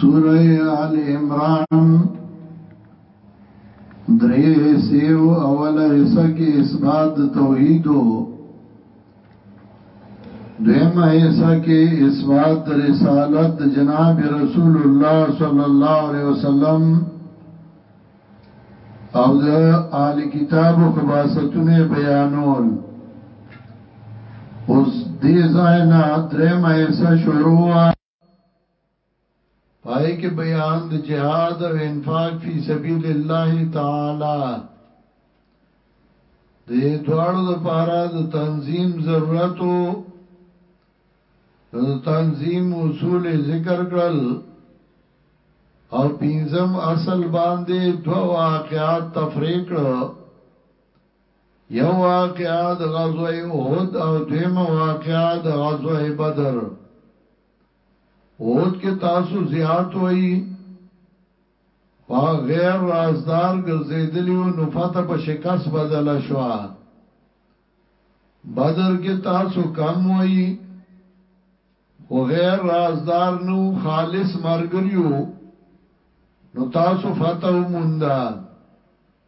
سوره ال عمران درې سیو اوله حصہ کې اثبات توحید دویمه حصہ کې اثبات رسالت جناب رسول الله صلی الله علیه وسلم او د آل کتاب خباستونه بیانول اوس دې ځای نه درې مې سره شروع پای کې بیان د جهاد او انفاق فی سبیل الله تعالی د دواړو لپاره د تنظیم ضرورت او د تنظیم اصول ذکر کړل او پینځم اصل باندې دوا واقعات تفریق کړو یو واقعه د غزوه احد او دویم واقعه د غزوه بدر احد کې تاسو زیات وای وا غیر رازدار ګرځیدلی او نفته په شکست بدل شو بدر کې تاسو کم وای او غیر رازدار نو خالص مرګریو نو تاسو فتح موندا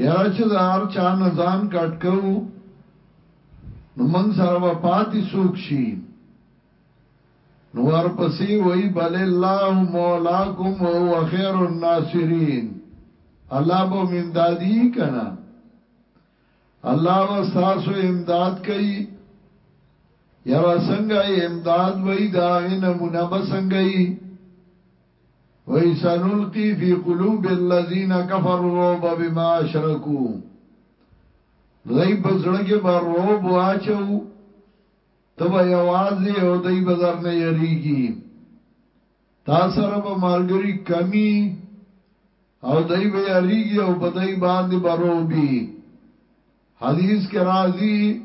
یاره چې د هر چا نه ځان کټ کوو نو موږ سره به پاتې څوک شي نو ورپسې وای بل الله مولاکم او هو خیر الناصرین الله به امدادی کنا الله به تاسو امداد کوي یاره څنګه امداد وای دا غنه مونږ به څنګه وای سنلقی فی قلوب الذین کفروا الرعب بما اشرکو دوی په زړه کې به روب واچو ته به یوازې او دوی به در نه یریږي تا سره به ملګری کمی او دوی به یریږي او په دوی باندې به روبي حدیث کې راځي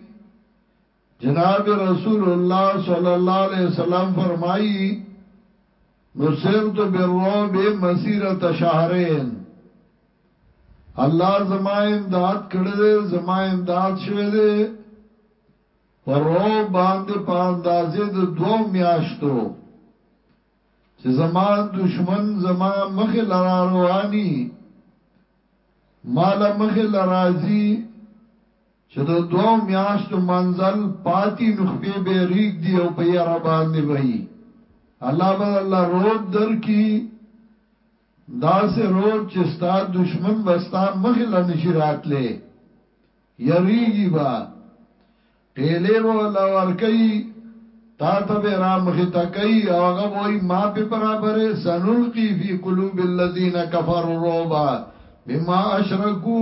جناب رسول الله صلی الله علیه وسلم فرمایي نصرت بالرعب مسیرت شهرین الله زما امداد کړی دی زما امداد شوی دی پر رو باندې په اندازې د دوو میاشتو چې زما دشمن زما مخ لرا رواني مال مخ لرازي چې د دوو میاشتو منزل پاتې نخبې به ریګ دی او په یاره باندې وایي الله به الله روب درکې دا سه روب چې ستا دشمن بستا مخله نشی راتلې یریږي با ټیلې به الله ورکي تا ته به را مخې تکي او هغه وای ما په برابرې سنلقي فی قلوب الذین کفروا رعبا بما اشرکو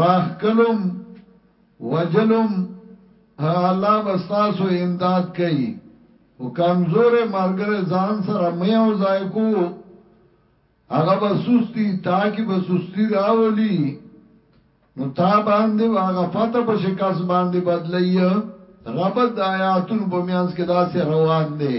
راښکلوم وژلوم الله به ستاسو امداد کوي خو کمزوری ملګری ځان سره مه یوځای کوو هغه به سستی تا کې به سستی راولي نو تا باندې به هغه فتح په شکست باندې بدلایي ربط د آیاتونو په میانس کې داسې روان دی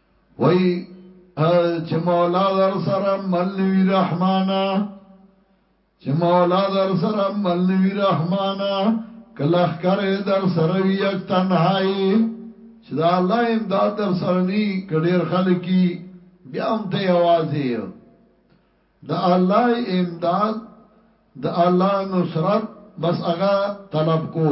وای چې مولا در سره ملوی رحمانا چې مولا در سره ملوی رحمانا کلخ کرے در سره وی یک تنهایی چې دا الله امداد در سره ني کډیر خلکی بیا هم ته आवाजې دا الله امداد دا الله نصرت بس هغه طلب کو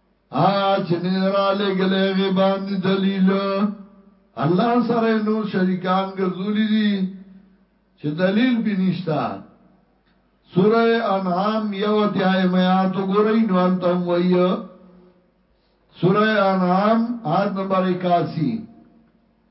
هغه چې من را لګلې غي باندې دلیل الله سره نور شریکان ګرځولې دي چې دلیل به نشتا سوره انعام یو اتیای میات ګورئ نو التم وای سوره انعام آیت نمبر 81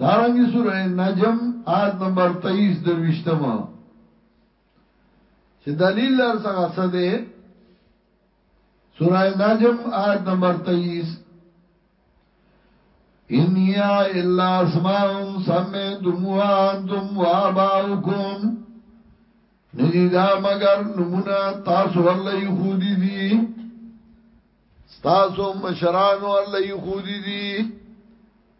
دارنګه سوره نجم آیت نمبر 23 درویشتمه چې دلیل در څنګه څه ده سوره نجم آیت نمبر 23 ان یا الا اسماء سمیتموها انتم واباؤکم ندی دا مگر نمونه تاسو الله خودی دی تاسو مشرانو الله خودی دی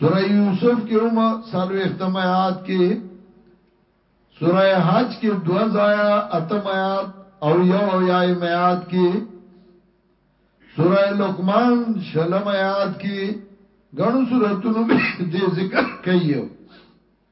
سوره یوسف کې هم سالوختم آیات کې سوره حج کې دو ځایا اتم آیات او یو او یای آیات کې سوره لقمان شلم آیات کې غنو سوراتونو دې ذکر کوي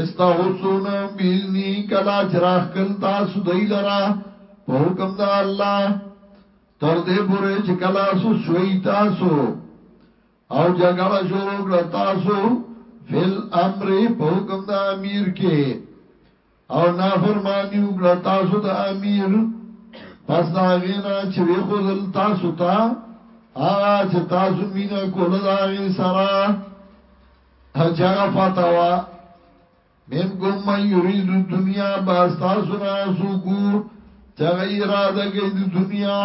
استغوثون بیزنی کلا چراخ کل تاسو دی لرا په حکم دا الله تر دې پورې چې کلا سو شوي تاسو او جګړه شروع کړ تاسو فل امر په حکم دا امیر کې او نافرمانی وکړ تاسو د امیر پس دا غینا چې وی خو دل تاسو ته هغه چې تاسو مینا کوله دا غی سره هجغه فتوا من کوم من یرید دنیا باستا سنا سوکو چغه اراده کوي د دنیا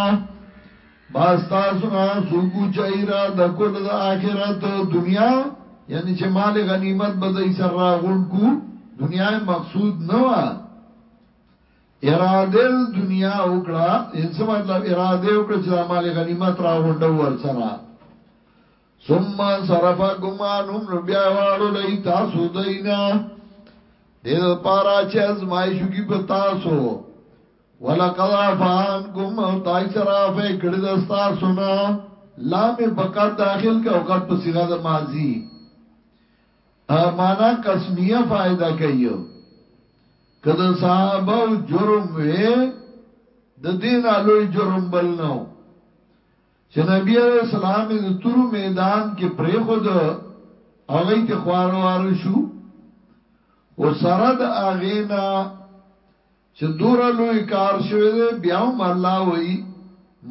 باستا سنا سوکو چا اراده کول د آخرت دنیا یعنی چې مال غنیمت به دای سر راغون کو دنیا مقصود نه و اراده دنیا وکړه انسان مطلب اراده وکړه چې مال غنیمت راغونډو ور سره ثم صرفكم عنهم نو بیا واړو لای تاسو دینا دل پارا چې ازمایشو کی په تاسو ولقد عفانكم او تای سره په کړه د تاسو نه لام بقات داخل کا اوقات په صيغه د ماضی معنا قسمیه فائدہ کوي کله صحابه جرم وې د دین الوی جرم بل نو چې نبی علیه السلام یې د تورو میدان کې پرېښود او هغې ته خواروار شو او سره د هغې نه چې دوره لوی کار شوی دی بیا هم الله وایي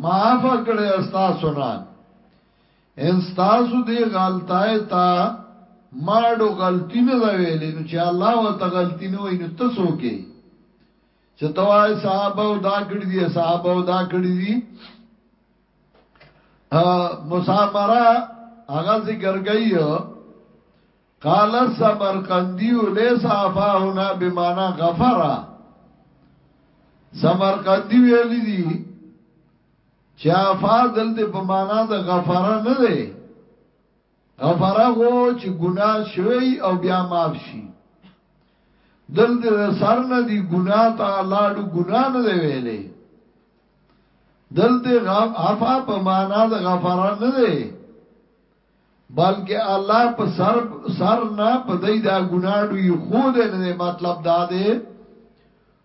معاف کړی استاسو نه انستاسو دی غلطای تا ماړو غلطی نه دا ویلې نو چې الله وته غلطی نه وای نو تاسو کې چې توای صحابه او دا کړی دي صحابه او دا کړی دي مسامره هغه ذکر گئی قال سمرقندی ليس افاهنا بمانا غفرا سمرقندی ویل دي چې افا دلته په معنا د غفرا نه دی غفره غو چې ګناه شوی او بیا معاف شي دل دې سر نه دی ګناه ته لاړو ګناه نه دی ویلې دل دې عفا په معنا د غفره نه دی بلکې الله په سر سر نه په دای دا ګناډو یو خو دې نه مطلب دا دی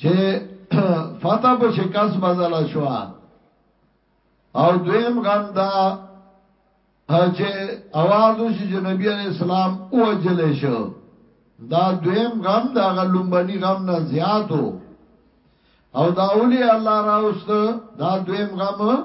چې فتح په شکست بدل شو او دویم غم دا چې आवाज وشي چې نبی علی السلام اوجل شو دا دویم غم دا غلومبني غم نه زیاتو او دا اولی الله راوست دا دویم غم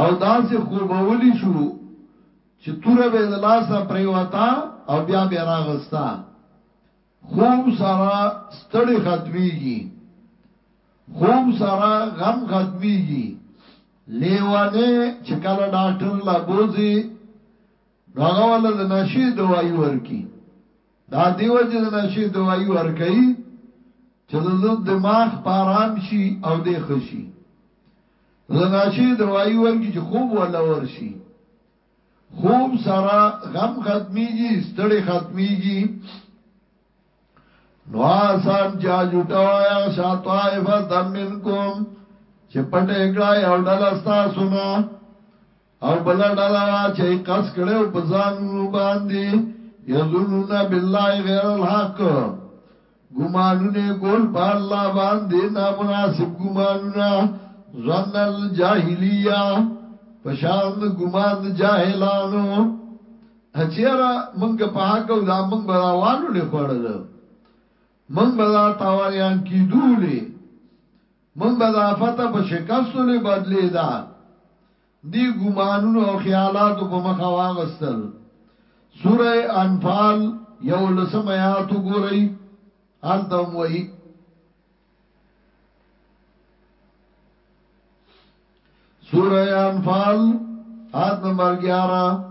او داسې خوبولي شو چې توره به د لاسه پرېوته او بیا به یې راغسته. خوب سره ستړې ختمېږي، خوب سره غم ختمېږي، لېونی چې کله ډاکټر له بوځي نو هغه وله د نشې دوایي ورکي دا دې وجې د نشې دوائي ورکوي چې د ده دماغ پارام شي او دې ښه شي نو د نشې دوائي ورکي چې خوب ولا ورشي خوب سره غم ختميږي ستړې ختميږي نو آسان چا جوټا وایا شا طائفه دمنکم چې پټه کړای او ډل استا سنا او بله ډله وه چي قصد کړی وو په ځانونو باندي يظنون بالله غير الحق ګمانونه یې کول په الله باندي نامناسب ګمانونه ظن الجاهليه په شان د ګمان د جاهلانو چیرې مونږ په حق او دا مونږ به راوالو لې خوړل مونږ به دا تاوانيان کیدولې موږ به دا فتح په شکستو لۀ بدلې ده دې ګمانونو او خیالاتو په مخه واغستل. سورة انفال یولسم آیات وګورئ هلته هم وایي سورة انفال آیت نمبر 11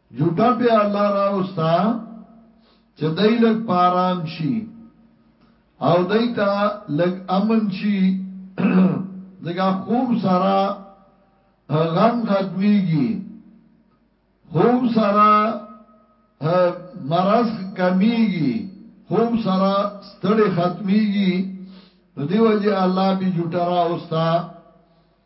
جوټه پۀ الله راوسته چې دی لږ پۀ ارام شي او دی ته لږ امن شي ځکه خوب سره غم ختميږي، خوب سره مرض کميږي، خوب سره ستړې ختميږي، نو دې وجې الله پۀ جوټه راوسته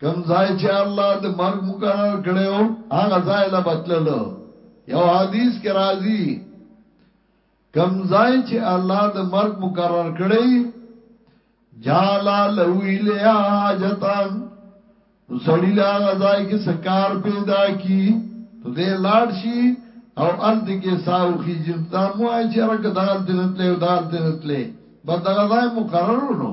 کوم ځای چې الله د مرګ مقرر کړو هغه ځای لا بتللو یو حدیث کې راځي کوم ځای چې الله د مرګ مقرر کړی جالا لوی لیا حاجتان نو سړی لا غزای کې سکار پیدا کی نو دې لاړ شي او الد کې ساو کی جنتا مو آی چې رګ دغل تنتلې او دغل تنتلې بس دغه ځای مقررونو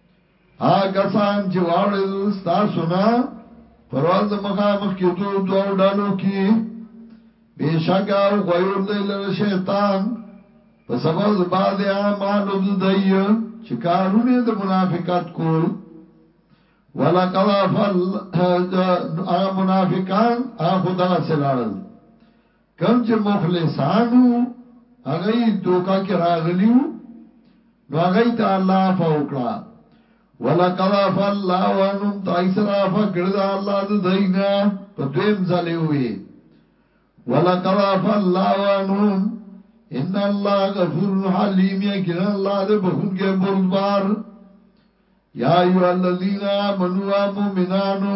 هغه کسان چې واړېدل ستاسو نه پر ورځ د مخامخ کېدو دوو ډلو کې بېشکه او غویول دی لره شیطان په سبب د بعض اعمالو د دی چې کارونه د منافقت کول ولقد فل هغه منافقان هغه خدغه سلاړل کوم چې مخلصان وو هغه یې دوکا کې راغلیو نو هغه ته الله فوکړه ولقد عف الله وانم تایسرا فکړه دا الله د دینا په دویم ځل وی ولقد عف الله وانم ان الله غفور حلیم یقینا الله د بخون کې بردبار یا ایها الذین آمنوا مومنانو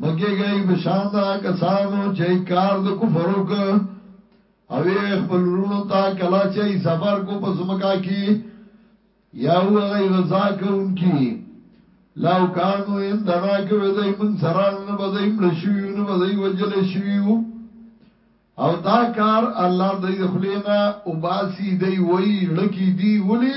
مګیږئ په شان دا کسانو چې کار د کفر وک او خپل ورونو ته کلا چې سفر کو په زمکا کې یا او غیر رضا کوونکی لو کانو ان دنا کوي دای من سره نه بدای مړ شویو نه بدای وجل شویو او دا کار الله د خلینا او باسی دی وی لکی دی ولی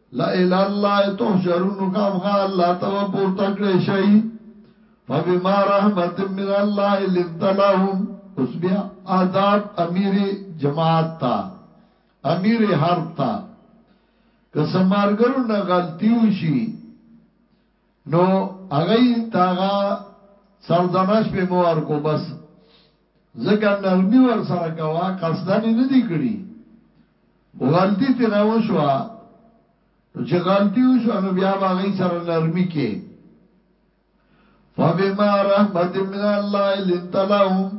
لا الی الله تحشرون خامخا الله ته پورته کړی شي فبما رحمت من الله لنت لهم اوس بیا آداب امیر جماعت تا امیر حرب تا که سمارګرو نه غلطي وشي نو هغه تاغه سرزنش په مور کو بس زګر نرمي ور سره کوا قصدن نه دی کړی غلطي ترې وشوه، نو چې غلطي وشوه نو بیا به هغوی سره نرمي کې. فبما رحمت من الله لنت لهم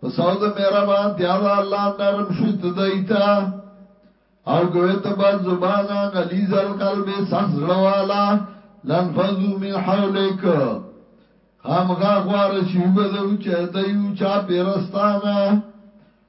په سود مهربان تیا دا الله نرم شوی ته دایتا او کوي ته با زبان غلیظ القلب سخت لوالا لنفذو من حولک خامخا خوار شي بدو چې دایو چا پیرستانه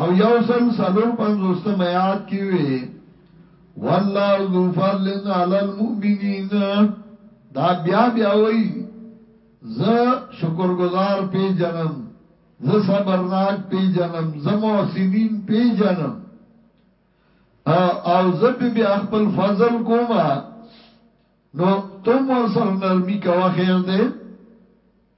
او یو سل څلور پنځوستم آیات کې وی والله ذو فضل علی المؤمنین دا بیا بیا وی ز شکر گزار پی جنم ز صبرناک پی جنم ز محسنین پی جنم او زب بیا خپل فضل کوما نو تم ور سره نرمی کوه خیر ده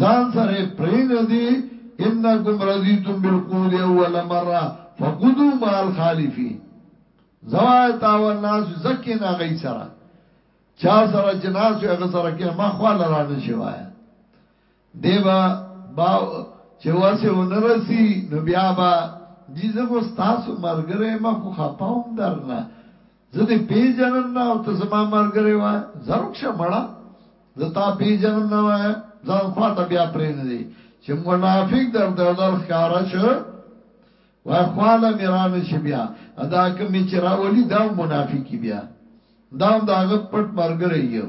ځان سره پرینږدی انکم رضیتم بالقعود اول مره فقدو مع الخالفین زوای تاوان ناس زکه نه غي سره چا سره چې ناس هغه سره کې ما خوا لرانه شوای دیبا با چې واسه ونرسي نو بیا با دي زه خو تاسو مرګره ما خو خپاوم درنه زه دې پېژنم نه او ته زما ملګری وایه، ځه ورک شه مړه! زه تا پېژنم نه وایه، ځان خوا ته بیا پرېنږدي. چې منافق دردېدل ښکاره شو، وایه خوا له مې رانشي بیا، دا کوم یې چې راولي دا هم منافق یي بیا، دا هم د هغه پټ ملګری یو.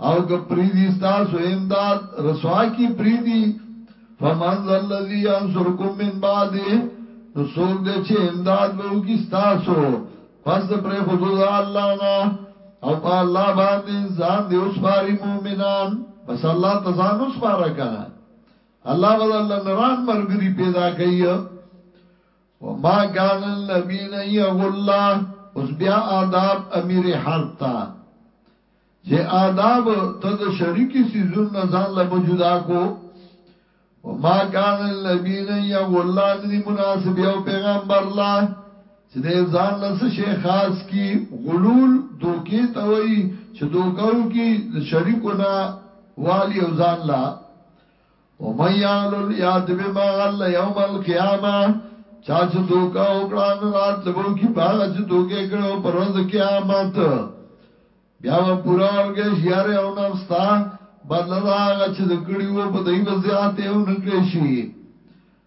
او که پریدی ستاسو امداد رسوا کی پریدی فمن ذلذی انصرکم من بعده نو سوک دے چه امداد بہو کی ستاسو پس دا پر خودو دا اللہ نا او پا اللہ باندی انسان دی اس پاری مومنان بس اللہ تزان اس پارا کنا اللہ بدا اللہ نران مرگری پیدا کئی وما کان النبی نئی اغلا اس بیا آداب امیر حرب تا چې آداب ته د شریکی سیزون نه ځان له موجودا کو وما کان النبین یغلان دی مناسب یو پیغمبر لا چې د ځان له شي خاص کی غلول دوکې ته وای چې دوکاو کی د شریکو نه والی او ځان لا او من یغلل یات بما غل یوم القیامه چا چې دوکا وکړه نو رات لبو کی باغ چې دوکې کړو پر ورځ قیامت بیا و پورا ورګه شیار او نفستا بدل دا غچ د کړیو په دای وزیات او نکړي شي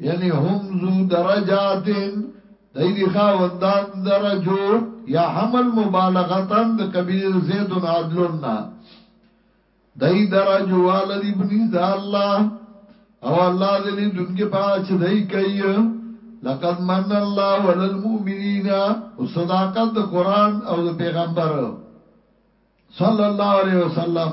یعنی هم ذو درجات دای دی خاوندان درجو یا حمل مبالغتن د قبیل زید عدلن دای درجو والدی بنز د الله او الله دې لیدونکو په چې دای کوي لقد من الله على المؤمنين وصداقت د قران او د پیغمبر صلی الله علیه وسلم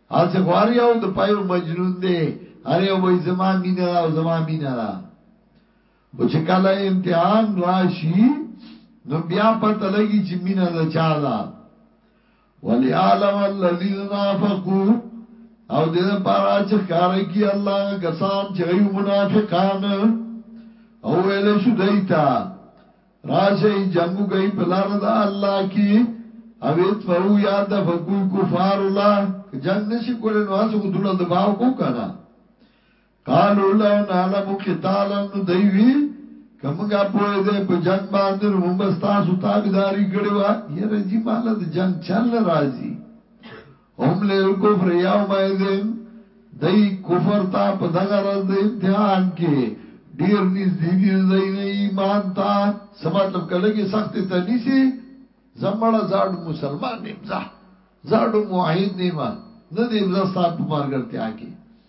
هسې خو هر یو د پایو مجنون دی هر یو وای زما مینه ده او زما مینه ده خو چې کله امتحان راشي نو بیا پته لګي چې مینه ده چا ده ولعلم الذين نافقوا او دې لپاره چې کار کوي الله کسان چې یو منافقان او ویل شو دیتا راشي جنگو گئی پلار دا الله کی اویت فهو یاد فکوی کفار الله که جنگ نشی کولی نو هسه خو دوله دفاع کو کنه قالو لو نعلم قتالا نو دیوی کمنګا پوهه ده په جنگ باندې نو موږ تاسو تابعداري کړې و یره جی مال د جنگ چل راځي هم للکفر یومئذ دوی کفر ته په دغه ورځ د امتحان کې ډیر نږدې دي د دوی نه ایمان ته څه مطلب که لږې سختې ته نیسي زه مړه زاړو مسلمان یم زه زاړو معاهد نیم نه د یم زه ستا په ملګرتیا کې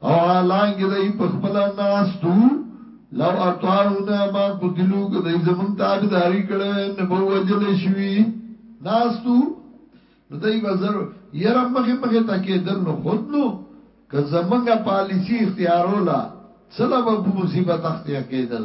او حالانګ دای په خپل ناستو لو اطاعونا ما قتلو کدای زمون تابعداري کړو نه بو وجل شوی ناستو نو دای بازار یره مخه مخه تکې دل نو خود نو که زمونږه پالیسی اختیارولا سلام په مصیبت اختیا کېدل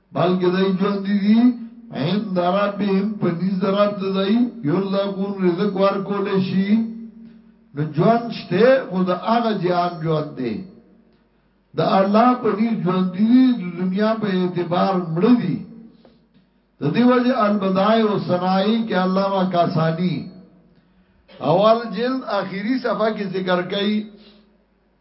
بلکې دای ژوندي دي عند ربهم په نزد رب د دای یرزقون رزق ورکول شي نو ژوند شته خو د هغه جهان ژوند دی د الله په نزد ژوند دي د دنیا په اعتبار مړ دي د دې وجه البدای او سنای کې علامه کاسانی اول جلد اخیری صفحه کې ذکر کړي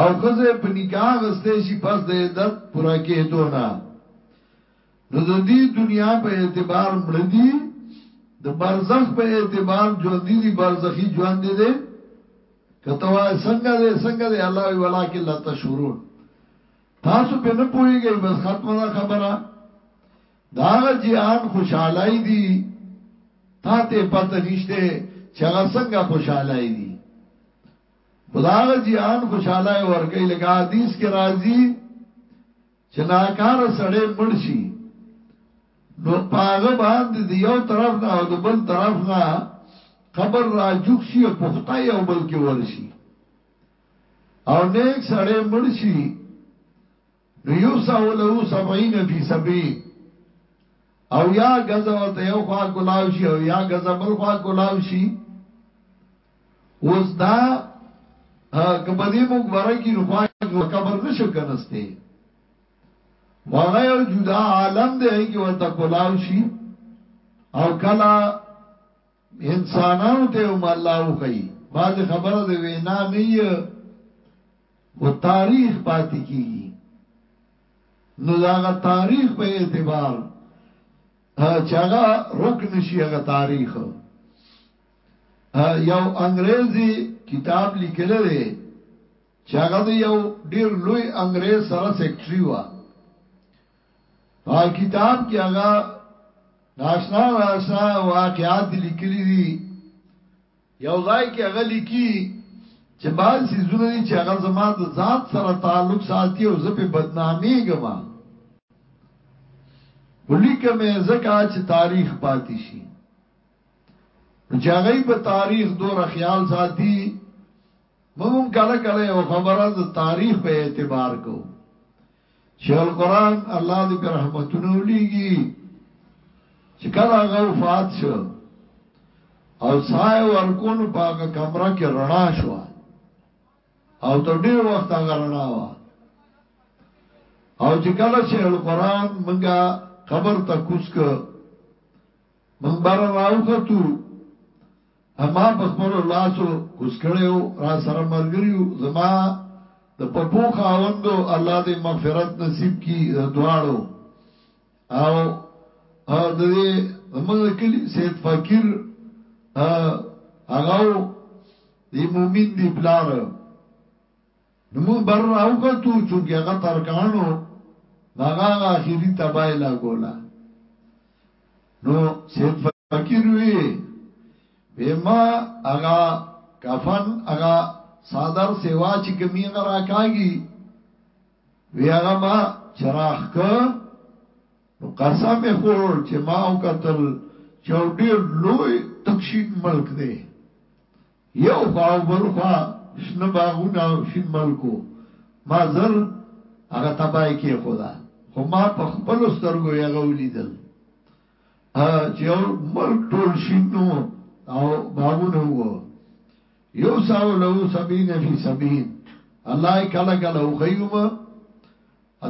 او ښځه په نکاح اخیستې شي پس د عدت پوره کېدو نه نو د دې دنیا په اعتبار مړ دي د برزخ په اعتبار ژوند دي برزخي ژوند دي کته وای څنګه دې څنګه دې الله وی ولکن لا تشورون تاسو په نه پويږئ بس ختمه ده خبره داغه جهان خوشحالای دي تا ته پته نشته چې هغه څنګه خوشحالای دي خو د هغه زیان خوشحالی ورکوي لکه حدیث کې راځي چې ناکاره سړی مړ شي نو پاغه باندې د یو طرف نه او د بل طرف نه قبر را جوخ شي او پخته یو بل کې ورشي او نیک سړی مړ شي نو یوسع له سبعین فی سبعی او یا غزا ورته یو خوا کولاو شي او یا غزا بل خوا کولاو شي اوس دا کبدی موږ برکی نو خوا قبر نشو کنسته واغه یو جدا عالم دی کی ورته کولاو شي او کلا انسانانو ته هم الله وخی باز خبره د وینا نه یې او تاریخ پاتې کیږي نو داغه تاریخ په اعتبار چې هغه رکن شي هغه تاریخ یو انګريزي کتاب لیکل دی چې هغه د یو ډیر لوی انګريز سره سیکټري و په کتاب کې هغه ناشنا ناشنا واقعات لیکلي دي یو ځای کې هغه لیکي چې بعض سيزونه دي چې هغه زما د ذات سره تعلق ساتي او زه په بدنامي ګما ولیکه مې زکه چې تاریخ پاتې شي چې هغه په تاریخ دور خیال ساتي مونږ کله کله یو خبره د تاریخ په اعتبار کوو چې القرآن الله دې پر رحمتونو لېږي چې کله هغه وفات شو او سای ورکون په هغه کمره کې رڼا شو او تر ډیر وخت هغه رڼا و او چې کله چې القرآن منګه قبر ته کوس که موږ بار راوختو اما په خپل لاسو کوسکړیو را سره مرګریو زما د پپو خاوندو الله دې مغفرت نصیب کی دواړو او او د دې موږ کلی سید فقیر هغه دی مومین دی پلار نو موږ بر راوکتو چونکه هغه ترکانو هغه هغه اخیری تبای لا ګولا نو سید فقیر وی وی ما هغه کفن هغه صادر سیوا چې کمی هغه راکاږي وی هغه ما چراغ ک نو قسم خور چې ما او قتل چوډیر لوی تکشین ملک دی یو خوا او بل خوا شنه باغونه او شین ملک و. ما زر هغه تبای کېښوده، خو ما په خپلو سترګو هغه ولیدل چې یو ملک ټول شین و او باغونه و. یوسعوا له سبعین فی سبعین، الله یې کله کله وښیومه،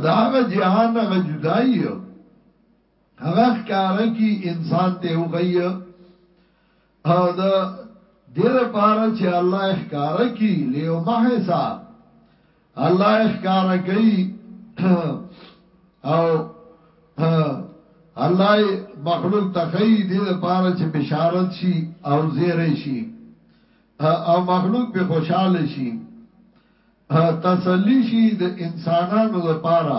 د هغه جهان هغه جدایي هغه ښکاره کی انسان ته وخی او د دې لپاره چې الله ښکارا کی لیو محسا الله ښکارا کوي او الله مخلوق تخی دې لپاره چې بشارت شي او زیره شي او مخلوق په خوشاله شي تسلی شي د انسانانو لپاره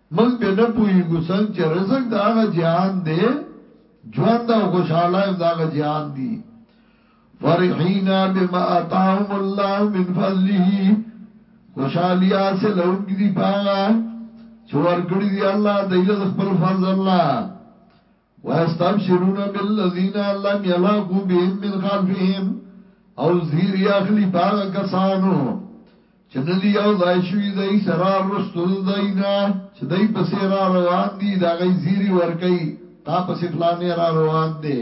موږ بیا نه پوهیږو څنګه چې رزق د هغه جهان دی ژوند او خوشحاله هم د هغه جهان دی فرحینا بما اتاهم الله من فضله خوشحالی حاصل اون کی دی پاغا چور کړی دی الله دایله خپل فضل الله ويستبشرون بالذين لم يلاقوا بهم من خلفهم او زیر اخلی پاغا کسانو چې ندی یو ځای شوی دی سره رستو دینا چې دی پسې را روان دی دا غي زیری ورکی تا پسې فلانه را روان دی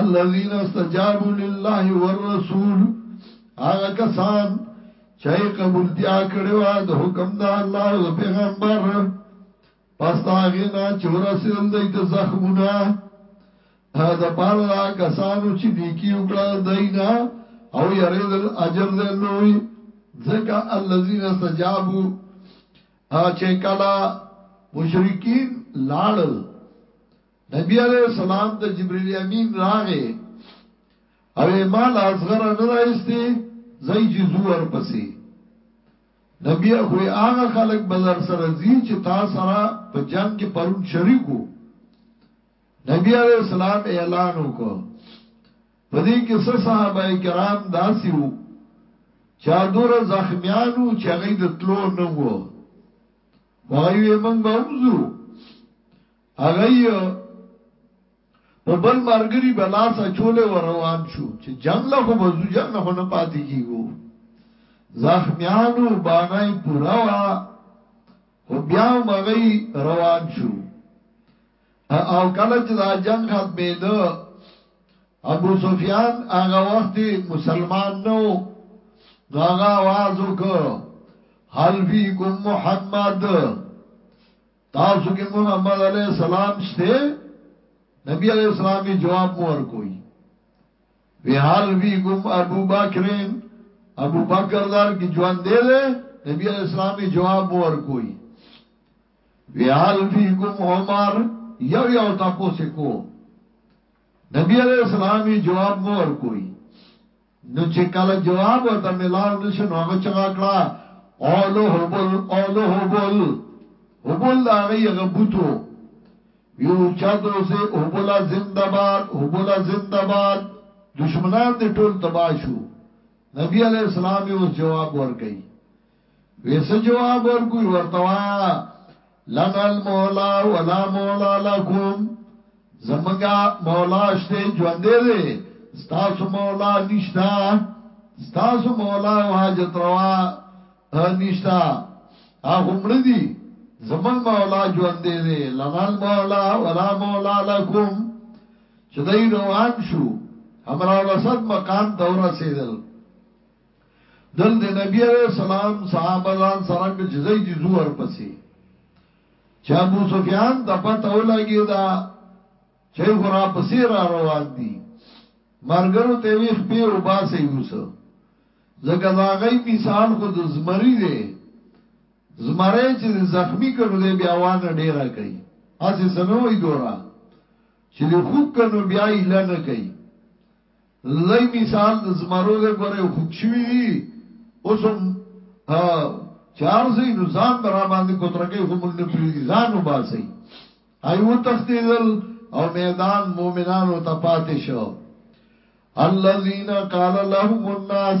الذين استجابوا لله والرسول هغه کسان چې قبول دیا کړو د حکم د الله او د پیغمبر پس هغه نه چور سیدل د ایت زخمونه دا پال دا کسانو چې نیکی وکړه دینا او یرید الاجر د لوی ځکه الذين استجابوا چې کلا مشرکین لاړل نبی علیه السلام ته جبرئیل امین راغې او مال اصغر نه راځتي زئی جزو ور پسې نبی خو هغه خلک بازار سره زی چې تا سره په جنگ کې پرون شریکو نبی علیہ السلام اعلان وکړ په دې کې څه صحابه کرام داسیو چا دور زخمیانو چې هغه د تلو نه وو وایي موږ به ومزو هغه یې په بل مرګري بلاس اچولې و روان شو چې جنگ له خو بزو جنگ نه خو نه پاتې کیږو زخمیانو باندې پورا وا خو بیا مغی روان شو او کله چې دا جنگ ختمې ده ابو سفیان هغه وخت مسلمان نو هغه आवाज وکړ حلفی کوم محمد تاسو کې محمد علی السلام شته نبی علی السلام جواب مو ورکوي وی حال وی کوم ابو بکرین ابو بکر دار کی جوان دے دے نبی علیہ السلام جواب مو ورکوي وی حال وی کوم عمر یو یو تاسو کو نبی علیہ السلام جواب مو ورکوي نو چې کله جواب ورته ملاو نه شو نو هغه چغه کړه قولو هبل قولو هبل هبل دا هغه هغه بوتو یو چادو سه هبل زنده باد هبل زنده باد دشمنان دې ټول تباشو نبی علی السلام یې اوس جواب ورکړي وی څه جواب ورکوی ورته وایه لنا المولا ولا مولا لکم زمونږه مولا شته ژوندې دی ستاسو مولا نشتا ستاسو مولا او حاجت روا نشتا هغه مړ دي زمنګ مولا ژوند دې دې لنال مولا ولا مولا لکم چې دای روان شو همرا رسد مقام دور رسیدل دل د نبی علیہ السلام صحابه ځان سره کړ چې زید دي زور پسې چې ابو سفیان ته پته ولګی دا چې خورا پسې را روان دي مرګرو ته ویخ په وباسه یوسو زګه دا غي مثال خو د زمری دی زمره چې زخمی کړو دی بیا وان ډیره کوي اسی سنوي ګورا چې د خوک کنو بیا یې لنه کوي لوی مثال د زمرو دی ګوره یو خوک شوي دي اوس هم چار ځای نو ځان به را باندې کوترکې خو موږ نه پرېږدي ځان وباسئ ای وتښتېدل او میدان مؤمنانو ته پاتې شو الذين قال لهم الناس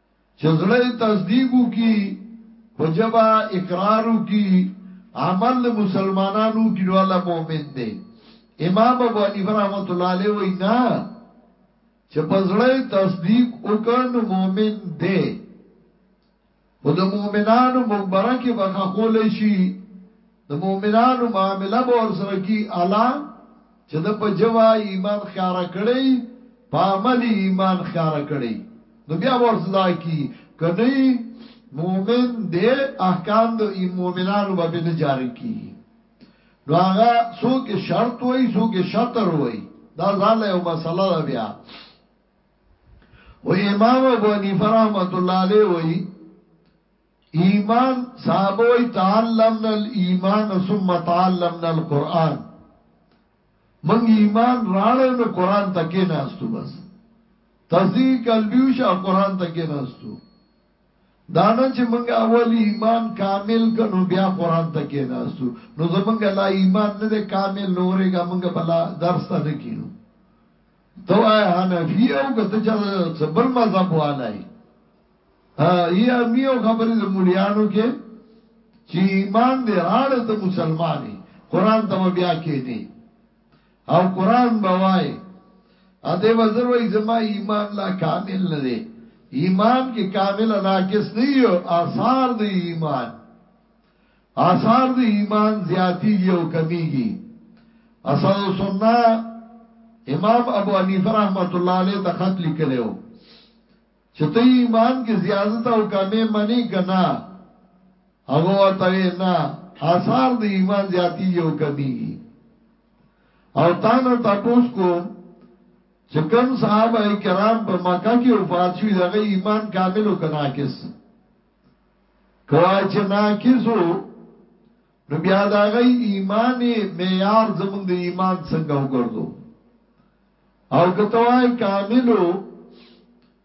چې زړه يې تصديق وکړي، په ژبه اقرار وکړي، عمل د مسلمانانو وکړي، نو هغه مؤمن دی. امام ابو حنيفه رحمة الله عليه وايي، نه، چې په زړه يې تصديق وکړ، نو مؤمن دی، خو د مؤمنانو مقبره کې به ښخول شي، د مؤمنانو معامله به ورسره کی اله چه ده په ژبه ایمان ښکاره کړی په عمل یی ایمان ښکاره کړی نو بیا به ورسره دا کی که نه یی مؤمن دی احکام د مؤمنانو به په نه جاری کی نو هغه څوک شرط وای څوک شطر وای دا ځان له یو مسله ده بیا و امام ابو حنیفه رحمت الله علیه وای ایمان، صحابه وایی، تعلمنا الایمان ثم تعلمنا القرآن، مونږ ایمان راړو نو قرآن ته کیناستو بس تصدیق قلبی وشو او قرآن ته کیناستو دانه چې مونږ اول ایمان کامل کنو بیا قرآن ته کیناستو نو زمونږ لا ایمان نه ده کامل نورېګه مونږ بلا درس ته نه کینو تو آیا حنفی او که ته چا بل مذهب والای یا میو خبرې د مولیانو کې چې ایمان دې راړ ته مسلمانې قران ته بیا کې نه او قران بوای ا دې وزر وای زما ایمان لا کامل نه دی ایمان کې کامل ناقص نه یو آثار د ایمان آثار د ایمان زیاتیږي او کمیږي اسد سننا امام ابو حنیفه رحمت الله علیه ته خط لیکلو چې ته یې ایمان کې زیادت او کمې منی که نه هغه ورته وی نه آثار د ایمان زیاتی یو کمیږي او تا نه تاسو کوم چې کوم صحابه کرام په مکه کې وفات شوی دغه ایمان کامل او کناکس کوا چې ناکسو نو بیا د هغه ایماني معیار زمونږ د ایمان څنګه وګرځو او کتوای کاملو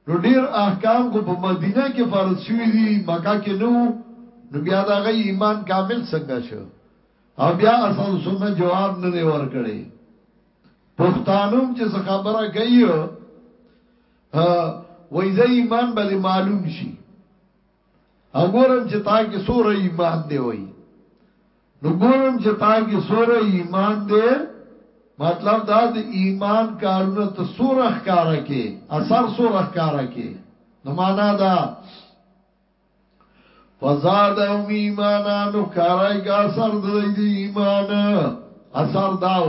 نو ډیر احکام خو په مدینه کې فرض شوی دي مکه کې نو نو بیا د هغه ایمان کامل څنګه شو او بیا اصل سنت جواب نه دی ورکړي پښتانوم چې خبره کوي وای زې ایمان به معلوم شي اګورم چې تا کې سوره ایمان دی وای نو ګورم چې تا کې سوره ایمان دی مطلب دا د ایمان کارونه ته سوره ښکارا کې اثر سوره ښکارا کې نو معنا دا فزادهم ایمانا نو ښکارای کا اثر د دې ایمان اثر داو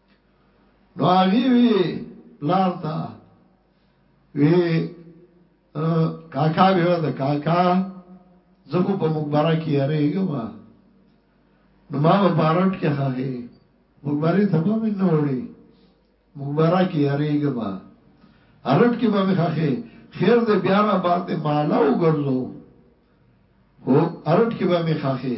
نو هغه وی پلار تا وی کاکا وی ورته کاکا زکو په مقبره کې یریږم نو ما په بارټ کې خاخه مقبره ته به نه وړي مقبره کې یریږم ارټ کې به خاخه خیر دې بیا را باندې مالا وګرځو هو ارټ کې به خاخه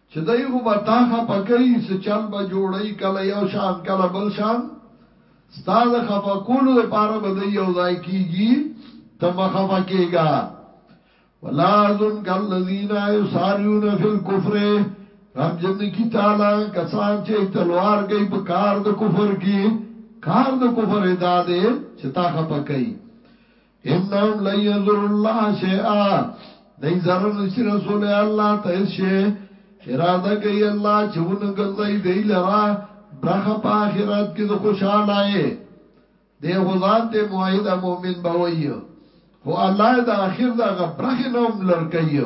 چې دی خو به تا خپه کوي، څه چل به جوړوي، کله یو شان کله بل شان، ستا د خپه کولو لپاره به دی یو ځای کېږي، ته مه خپه کېږه. ولا يحزنك الذين يسارعون في الكفر غم جن کی تعالی کسان چې تلوار کوي په کار د کفر کې کار د کفر ادا ده چې تا خپه کوي انهم لن يضروا الله شيئا دای zarar نشي رسول الله ته شي اراده کوي الله چې ون ګرځي دی لرا برخه په آخرت کې د خوشاله اي د غزان ته موحد مؤمن بوي خو الله د آخر د غبرخه نوم لړکې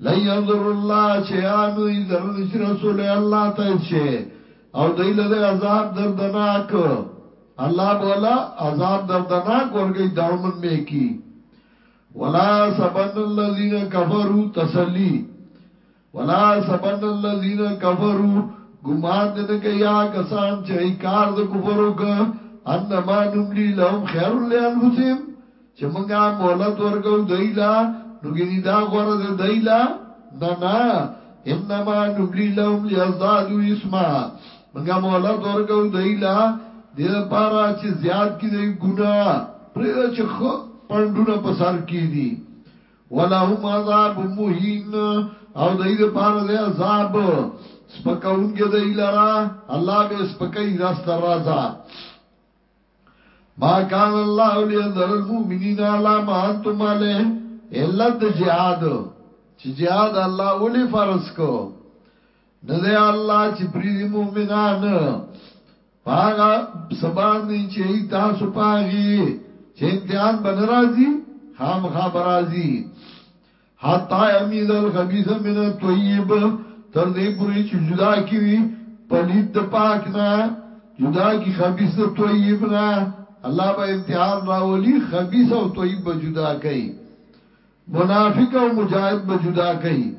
لن ينظر الله شيئا نوی ضرر نشی رسول الله ته شي او دای له عذاب دردناک الله بولا عذاب دردناک ورګي دړمن می کی ولا سبن الذين كفروا تسلی ولا سبن الذين كفروا ګمان دنه کیا کسان چې کار د کفر وک انما نملی لهم خير لانفسهم چه منګه مولت ورکو دای لا نو ګنی دا غوره ده دای لا نه نه انما نملی لهم لیزدادو اسما منګه مولت ورکو دای لا دې لپاره چې زیات کې دی ګنا پرې دا چې پندونه په سر کې دي ولهم عذاب مهین او دای دې لپاره دې عذاب سپکاون کې دی لرا الله به سپکای راست رازا ما کان الله لیذر المؤمنین علی ما انتم علیه الا د جهاد چې جهاد الله ولې فرض کو نه دی الله چې پری دی مؤمنان پاغه سبان دی چې تاسو پاغي چې امتحان بن راځي خامخا برازي حتا یمیز الخبیث من الطیب تر دې پوری چې جدا کی پلید د پاک نه جدا کی خبیث د طیب نه الله به امتحان راولي خبیث او طیب به جدا کوي منافق او مجاهد به جدا کوي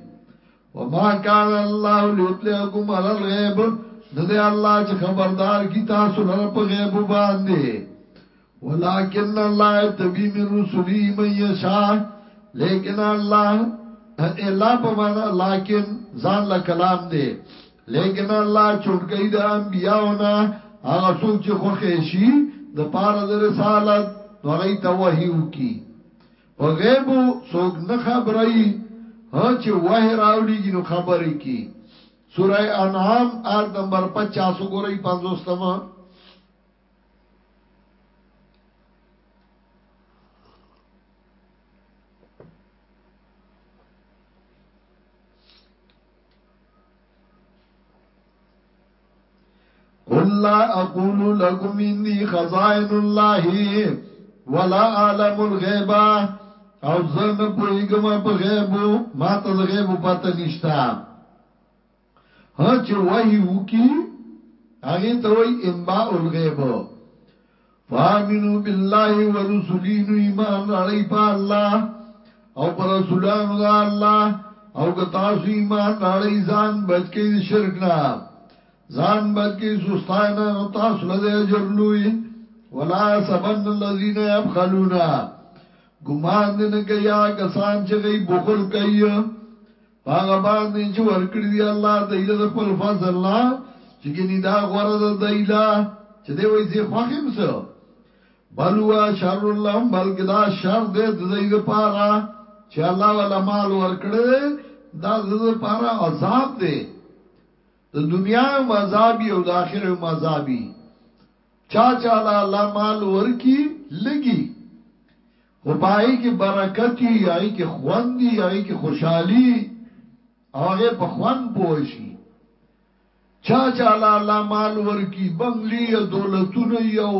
وما كان الله ليطلعكم على الغيب نده الله چې خبردار کی تاسو لره په غیب باندې ولكن الله يتبي من رسله من يشاء لیکن الله الا بمانا لیکن ځان له کلام دی لیکن الله چونګی د انبیاونه هغه څوک چې خوخه شي د پاره د رسالت هغه ته وحیو کی په غیب څوک نه خبرای ها چې وه راوړيږي نو خبرې کی سوره انعام آیت نمبر 50 ګورئ 50 تمه قل لا اقول لكم اني خزائن الله ولا اعلم الغيب او زه نه پوهیږم په غیب ما ته غیب پته نشته ها چې وحی وکي هغه ته وای انباء الغیب فامنو بالله ورسولین ایمان راړی په الله او پر رسولانو دا الله او که تاسو ایمان راړی ځان بچ کی شرک نه ځان بچ کی سستانه نو تاسو له اجر لوی ولا سبن الذين يبخلون ګمان نه کیا کسان چې غي بخل کوي هغه باندې چې ورکړي دی الله دایله د خپل فضل نه چې ګنې دا غوړه ده دایله چې دی وایي زه خوښم سو بل وا شر لهم بلکې دا شر دی د دې لپاره چې الله ولا مال ورکړي دا د دې لپاره عذاب دی د دنیا هم عذابي او د آخرت هم عذابي چا چاله الله مال ورکی لګي خو په هغې کې برکت وي، هغې کې خوند وي، هغې کې خوشحالي وي او هغه په خوند پوه شي. چا چې الله مال ورکي، بنګلي یا دولتونه یو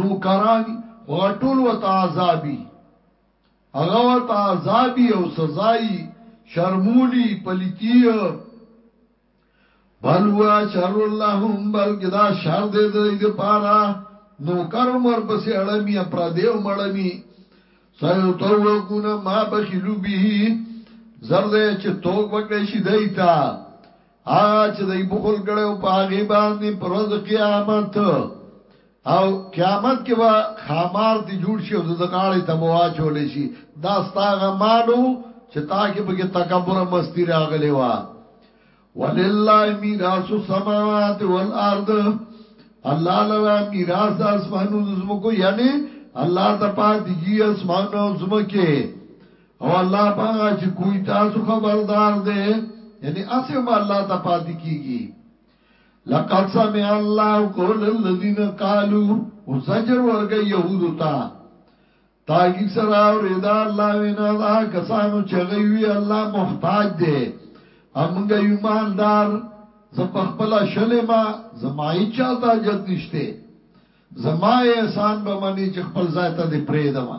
نوکرانی هغه ټول ورته عذابي هغه ورته عذابي او سزايي شرمولي پلیتي بل هو شر لهم بلکې دا شر دی د دوی لپاره نوکر هم ورپسې اړمي پردی هم اړمي سیطوقون ما بخلو به زر دی چې توک وکړی شي دی تا هغه چې دی بخل کړو په هغه باندې پروز قیامت او قیامت کې به خامار ته جوړ شي او د غاړې ته بوا چولې شي دا ستا غمانو چې تا کې به کې تکبر مستی راغلی و ولله میراث السماوات والارض الله لرا میراث د اسمانو د زمکو یعنی الله ته پات دی اسمانو زمکه او الله پاک چې کوی تاسو خبردار دی یعنی اسه ما الله ته پات کیږي لقد سمع الله قول الذين قالوا او زجر ورګي يهودو تا تاګي سره او رضا الله وینا دا کسانو چغي وی الله محتاج دي امګه ایماندار زپخپل شلما زمای چاته جد نشته زمای احسان به منی چې خپل ذات دې پرې دما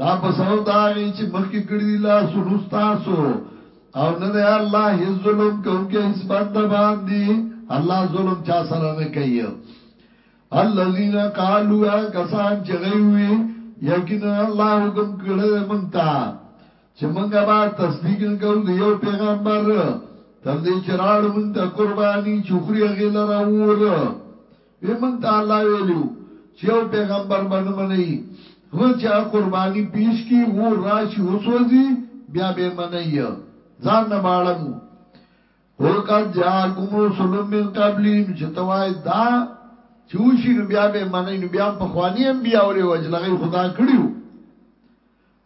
دا په سبب دا غي چې مخکې کړی دی لا سنستاسو او نه دی الله هیڅ ظلم کوونکی هیڅ بنده باندې الله ظلم چا سره نه کوي الذين قالوا کسان چې غوي یقینا الله حکم کړی مونږ ته چې مونږ به تصدیق نه کوو د یو پیغمبر تر دې چې راړ مونږ ته قرباني چوخري غیلره ور وی مونږ ته الله ویلی وو چی یو پیغمبر به نه منی هغه چی هغه قربانی پیش کی اور راشی وسوزی بیا به منی ځان نه باړم هو قد جاءکم رسول من قبلی نو چی توای دا چی وشی نو بیا به منی نو بیا په خوانی انبیاء ولې وجلغی خدا کړیو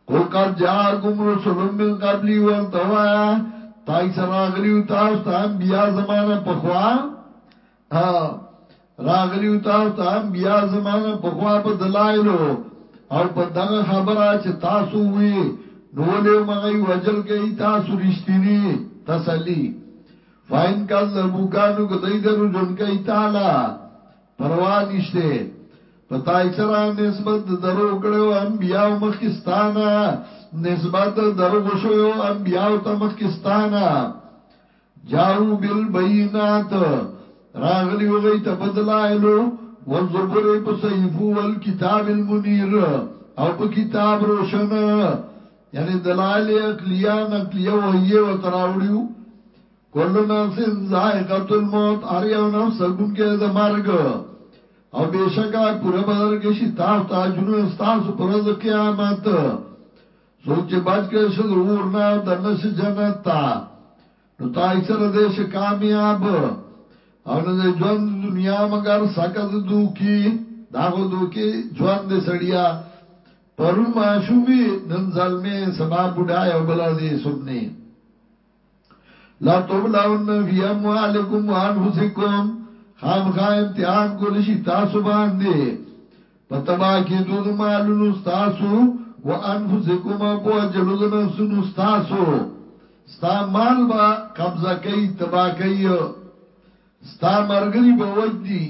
قل قد جاءكم رسل من قبلي ورته وایا تای سره راغلیو تاسو ته انبیا زمانہ پخوا راغلیو تاسو ته انبیا زمانہ پخوا په دلایلو او په دغه خبره چې تاسو وی نو له مغی وجل کوي تاسو رښتینی تسلی فاین کذبو کانو کدی درو جن کوي تعالی پروا نشته په تای سره نسبت درو کړو انبیاء مخکستانا نسبت درو شو انبیاء ته مخکستانا جاو بالبینات راغلی وغی ته بدلایلو والزبر په صحیفو والکتاب المنیر او په کتاب روشن یعنی دلائل عقلیه نقلیه وحیه وتراوړیو کل نفس ذائقة الموت هر یو نفس سګونکی د مرګ او بشکا پورا بدر کې شي تاسو ته اجرونه تاسو پر ورځ قیامت څوک چې بچ کړي شي ور نه او دنه شي جنت ته نو تا اکثر دې شي کامیاب او نه دې ژوند دنیا مگر سکه د دوکي دا خو دوکي ژوند دې سړیا پرون معشومی نن ظلمه سبا بډای او بل دې سننه لا تبلون فی اموالکم وانفسکم خامخا امتحان کول شي تاسو باندې په تبا کې دود مالونو تاسو وانفسکم په جلود نفسونو تاسو ستا مال با قبضه کوي تبا کوي ستا مرګري به وجدي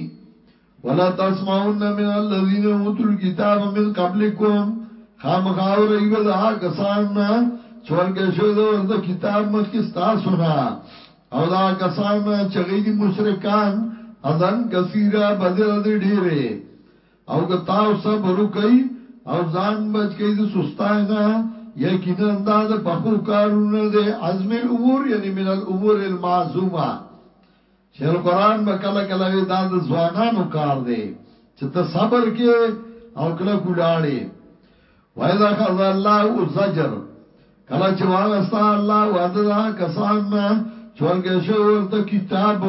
ولا تسمعن من الذين اوتوا الكتاب من قبلكم خامخاور ایبه دا کسان نا چور کې شوی دا ورته کتاب مخکې تاسو نا او دا کسان چې غي دي مشرکان اذن کثیره بدر دي ډیره او که تاسو صبر وکئ او ځان بچ کئ د سستای نه یقینا دا د پخو کارونه دي عزم الامور یعنی من الامور المعزومه شیخ القرآن به کله کله وی دا د ځوانانو کار دی چې ته صبر کې او کله کولاړې وای دا خذ الله زجر کله چې واغستا الله وعده دا کسان چورګه شو ورته کتاب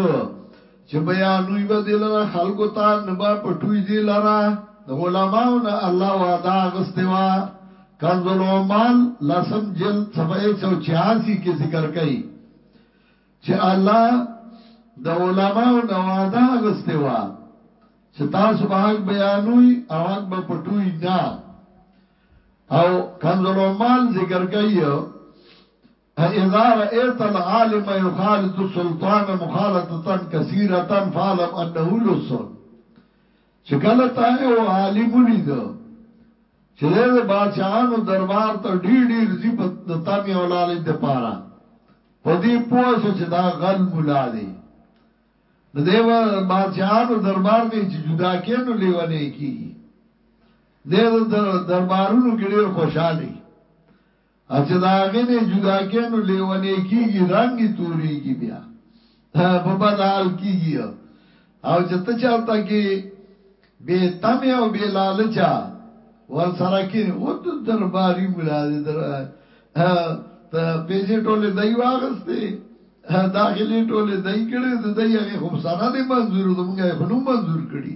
چې بیانوي به دلاره خلکو ته نبا پټوي دلاره د علماو نه الله وعده غستوا کنز العمال لسم جلد صفحه 186 کې ذکر کړي چې الله د علماو نه وعده غستې وا چې تاسو به حق بیانوي او حق به پټوي نه او کنز العمال ذکر کوي اذا رأيت العالم يخالط السلطان مخالطه كثيره فعلم انه لص چې کله تا یو عالم ولید چې د بادشاهانو دربار ته ډیر ډیر زی په د تامی او لالچ د پاره په دې پوه شو چې دا غل مولا دی نو دی به بادشاهانو دربار نه چې جدا کینو لیونه کیږي د دربارونو کې ډیر خوشحالي او چې د هغې نه جدا کې نو لیونې کیږي رنګي توریږي بیا په بد حال کیږي او چې ته چلته کې بے تم او بے لالچا ور سره کې او د درباري ملا دې در ته پیسې ټوله دی واغسته داخلي ټوله دی کړي د دې هغه خوب سره دې منزور زمونږه خنو منزور کړي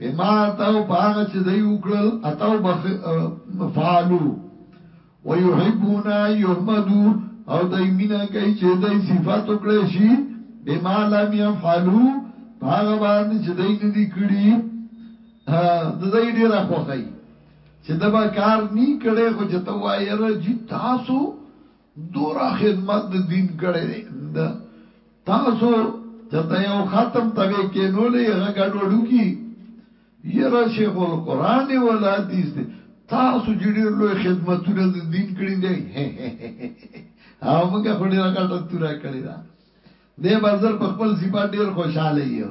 بما اتاو په هغه چې دوی وکړل اتاو بخ فعلو ويحبون يحمدو او دوی مینا کوي چې دوی صفات وکړي شي بما لم يفعلوا هغه باندې چې دوی نه دي کړی د دوی ډیر خوخی چې د با کار نی کړي خو چې ته وایره جی تاسو دورا خدمت د دین کړي تاسو چې ته یو ختم ته وې کې نو لې هغه ګډوډو کی یره شیخ القرآن ول حدیث دی تاسو جوړیر لوی خدمتونه د دین کړی دی او موږ خو ډیر غټه تورا کړی دا دې بازار په خپل صفات ډیر خوشاله یو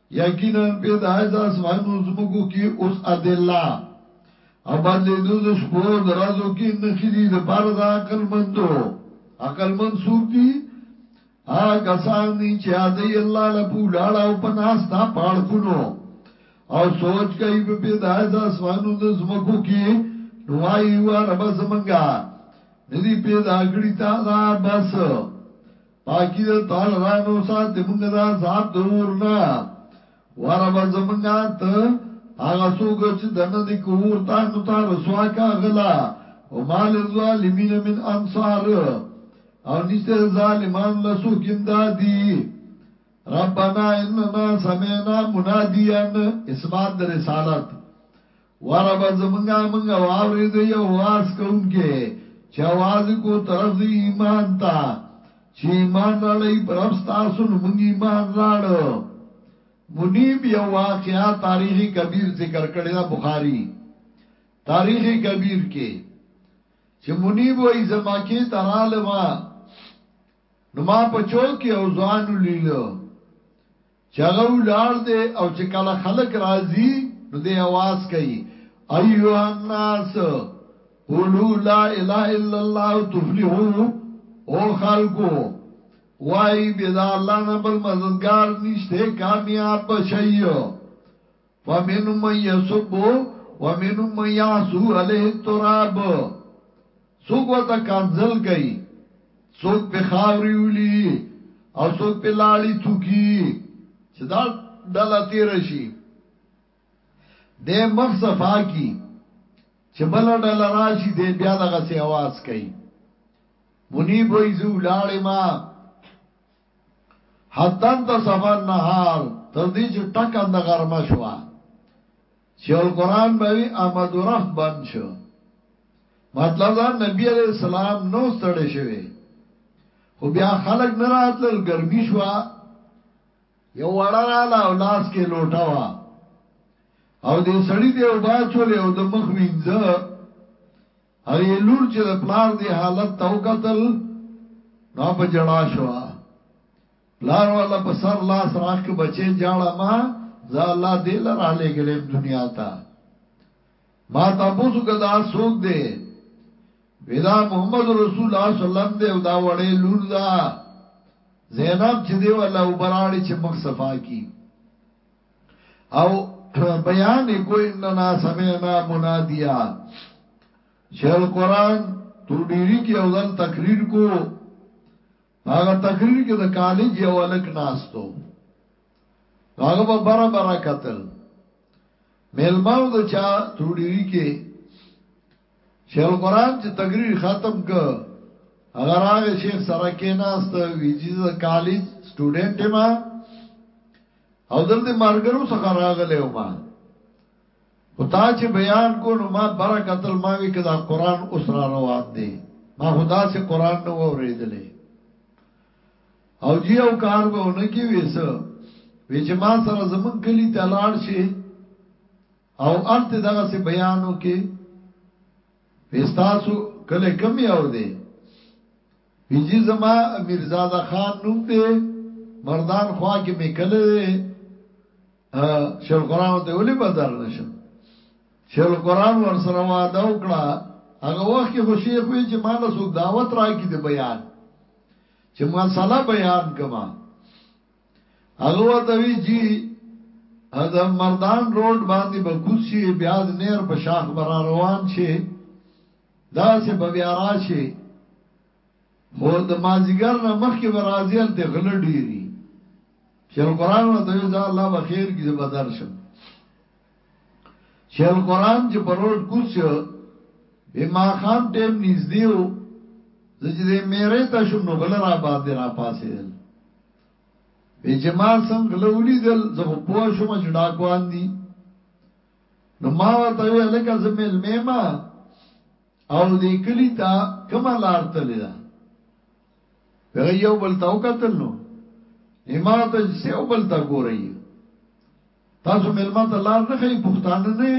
یقینا په داسې اسمانو زمکو کې اوس ادله او بدلیدو د شپو او درازو کې نخې دي د پاره د عقل مندو عقل مند څوک دي هغه کسان دي چې ادي الله له پولاړه او پناستا پاړکونو او سوچ کوي په پیدایز اسمانو د زمکو کې نوای و رب زمنګا ندی پیدا کړی تا دا بس پاکی د تا لره نو ساتی مونږ د عذاب د اور نه وه ربه زمونږه ته هغه څوک چې دنه دی که اور ته نو تا رسوا کا غلا وما للظالمین من انصار او نشته ظالمان له څوک امدادی ربنا اننا سمعنا منادیا اثبات د رسالت وه ربه زمونږه مونږه واوريدی يو واعظ کونکی چی اواز کو طرف دی ايمان ته چی ايمان راړی په رب ستاسو نو مونږ ايمان راړو منيب يو واقعا تاريخ کبير ذکر کړی دا بخاری تاریخ کبیر کې چې منیب وای زما کې تراله ما نو ما په چوک یو ځوان لیلو چې هغه ولاړ دی او چې کله خلک راځي نو دی आवाज کوي ايها الناس قولوا لا اله الا الله تفلحوا او خلکو وای بيد الله نه بل مددگار نشته کامیاب بشئ ومنهم من يسب ومنهم من يعصو عليه التراب څوک ورته کانزل کوي څوک په خاوري ولي او څوک په لاړی توکي چې دا ډله تیر شي د مخ صفا کی چې بل ډله راشي د بیا دغه سي आवाज کوي منیب وای زو لاړې ما حتی انتصف النهار تر دې چې ټکن د غرمه شو چې القرآن به وي آمد و رفت بند شو مطلب دا نبی علیہ السلام نو ستړی شوی خو بیا خلک نه راتلل ګرمي شو یو وړه رااله او لاس کې لوټه وا او دې سړی دې وباچولې او د مخ وینځه هغې لور چې د پلار دې حالت ته وکتل نو په جړا شو پلار والا په سر لاس راخ کې بچي جاړه ما زه الله دې لره لګلم دنیا ته ما تاسو کدا سوق دې ودا محمد رسول الله صلی الله علیه وسلم دې دا وړې لور دا زینب چې دی ولا وبراړي چې مخ صفا کی او بیان کو اننا سمعنا منادیا شیخ القران تو ډیری کې او ځل تقریر کو هغه تقریر کې د کالج یو الک ناستو هغه به برا برا قتل ملماو د چا تو ډیری کې شیخ القرآن چې تقریر ختم ک هغه راغی شیخ سره کې ناست ویجیز کالج سټوډنټ ما او دلته مرګرو څخه راغلی و ما او تا چې بیان کو نو ما برکت الماوی کدا قرآن اوس را روان دی ما خدا سے قرآن نو اوریدلې او جی او کار به اونګي وېسه وی چې ما سره زمون کلی تلاړ شي او الته دغه سي بیانو کې وستاسو کله کم یو دی ویجی زما میرزاده خان نوم دی مردان خوا کې مې کله دی شل قران ته ولې بدر نشم شل قران ور سره واده وکړه هغه وخت کې خو شیخ وی چې مال سوک دعوت راکې دی بیان چې مسله بیان کما هغه ورته وی جی د مردان روډ باندې به کوسی بیا د نیر په شاخ بر روان شي دا سه به بیا راشي خو د مازیګر نه مخکې به راځي ال ته غل ډيري چې القرآن ورته وی ځا الله به خیر کې به درشم چې القرآن چې په روډ کوسی به ما خام ټیم نږدې و زه چې مېره ته شم نو غل را باندې را پاسېدل وی چې ما سم غله ولیدل زه خو پوه شوم چې ډاکوان دي نو ما ورته وی لکه زه ملمه ما او دې کلی ته کما لار تللی دا هغه یو بل تاو قتل نو ما ته سیو بل تا ګورئ تاسو ملما ته لار نه خي پښتانه نه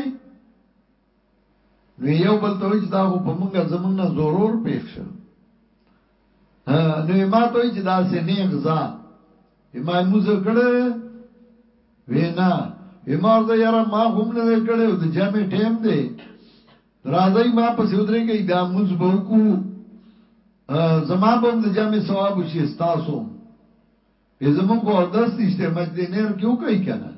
نو یو بل ته وای چې دا خو په مونږه زمونږ نه ضرور پیښ شو نو ما ته وای چې دا سه نه غزا ما موزه کړه وینا امار ته یاره ما هم نه کړه د جامع ټیم دی راځي ما په سودري کې دا موز به کو زما به د جامع ثواب شي تاسو زمون خو داس نشته مجدینر کیو کوي کنه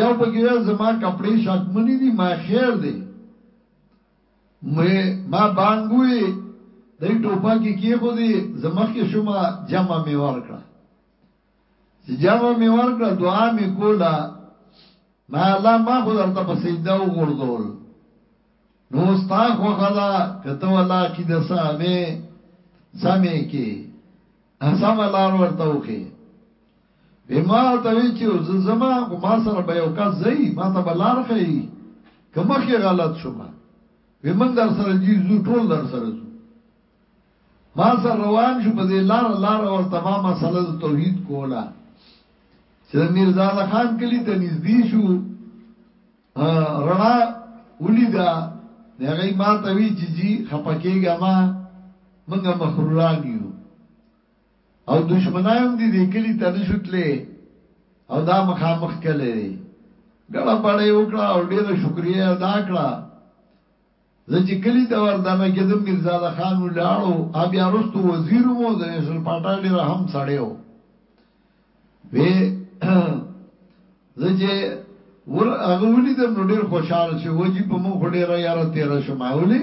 یو پکې وای زما کپړې شکمنې دي ما خیر دی ما بانګوي د ټوپا کې کې خو دي زمخ کې شوما جمع می ورکړه چې جمع می ورکړه دعا می کولا ما الله ما خو درته په سجده وګورځول نو ستا خو خدا کته ولا کې د سامې سامې کې اسم لار ورته وکي وی ما ورته وی چی زه ځم خو ما سره به یو کس ځی ما ته به لار ښیی که مخکی غلط شوم وی موږ درسره جی ځو ټول درسره ځو ما سره روان شو په دې لار لار ورته ما مسله د توحید کوله چې د میرزاده خان کلی ته نږدې شو رڼا ولیدا هغه ما ته وی چې جی خپکیګه ما منګه مخروران یو او دشمنان دي دې کلی ته نشوتلې او دا مخامخ کله ګړه بړې وکړه او ډیره شکریا ادا کړه زه چې کلی ته وردانه کېدم مرزاده خان ولاړو بیا وروسته وزیر مو د ویسل پاټا ډېر هم سړی و وی زه چې ور هغه ولیدم نو ډېر خوشحال شو وجي په مونږ ډېر یاره تیر شو ما ولي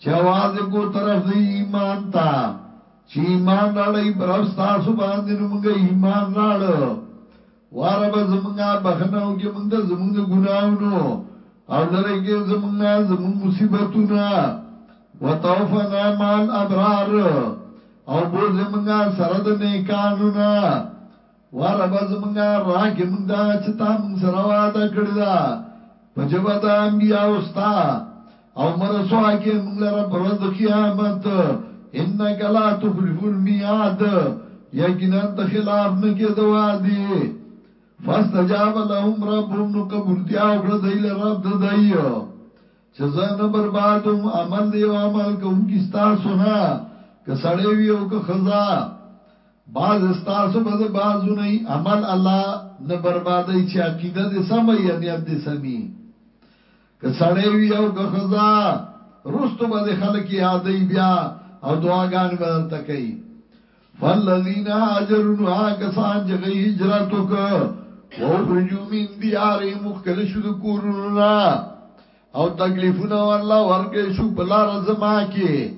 چه اواز یې کو طرف د ایمان ته چه ایمان راړئ په رب ستاسو باندې نو مونږ ایمان راړ واره به زمونږه بخنه او کې مونږ ته زمونږ د ګناونو او لره کې زمونږه زمونږ مصیبتونه وتوفنا مال ابرار او بوزمونږه سره د نیکانو نه واه ربه زمونږ راکې مونږ ته چې تا مونږ سره وعده کړې ده په ژبه د انبیاو ستا او مه رسوا کې مونږ لره په ورځ د قیامت انک لا تخلف المیعاد یقینا ته خلاف نه کې د وعدې فاستجاب لهم ربهم نو قبولتیا وکړه دی له رب د دایو چې زه نه بربادوم عمل د یو عمل کوونکي ستاسو نه که سړی وي او که ښځه بعض ستاسو به د بعضو نه عمل الله نه بربادوي چې عقیده دې سمه یا نیت دې سمي که سړی وي او که ښځه رستو به د خلک یادوي بیا او دعاګانې به درته کوي فالذین هاجروا نو هغه کسان چې غي هجرت وکړ او خرجو من دیارهم مخکل شو د کورونو نه او تکلیفونه ورلا ورکه شو په لار زما کې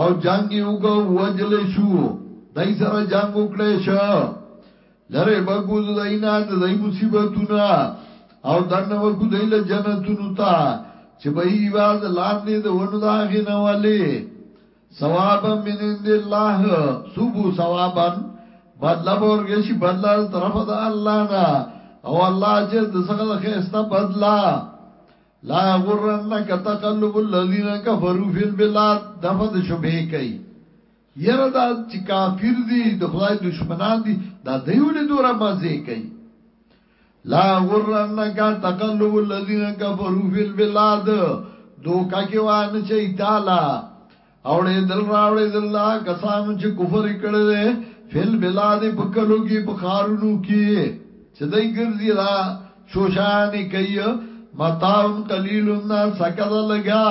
او جنگ یو کو وجل شو دای سره جنگ وکړې شو لره بګو د دینا د دای مصیبتونه او دنه وکړو دایل جنتونو ته چې به یې واز لاندې د ونو داغې نه والي ثوابا من عند الله سبو ثوابا بدلا ورګه شي بدلا طرف د الله نه او الله چې د څنګه د خسته بدلا لا غرنک تقلب الذين كفروا في البلاد دفد شبهه کوي یره دا چې کافر دي د خدای دشمنان دي دا دیولې دوره مزه کوي لا غرنک تقلب الذين كفروا في البلاد دوکا کې وان چې تعالی اوړې دل راوړې دل لا کسانو چې کفر کړي دي فل بلاد په کلو کې په خارونو کې چې دای ګرځي را شوشان کوي متاون قلیلن سکد لگا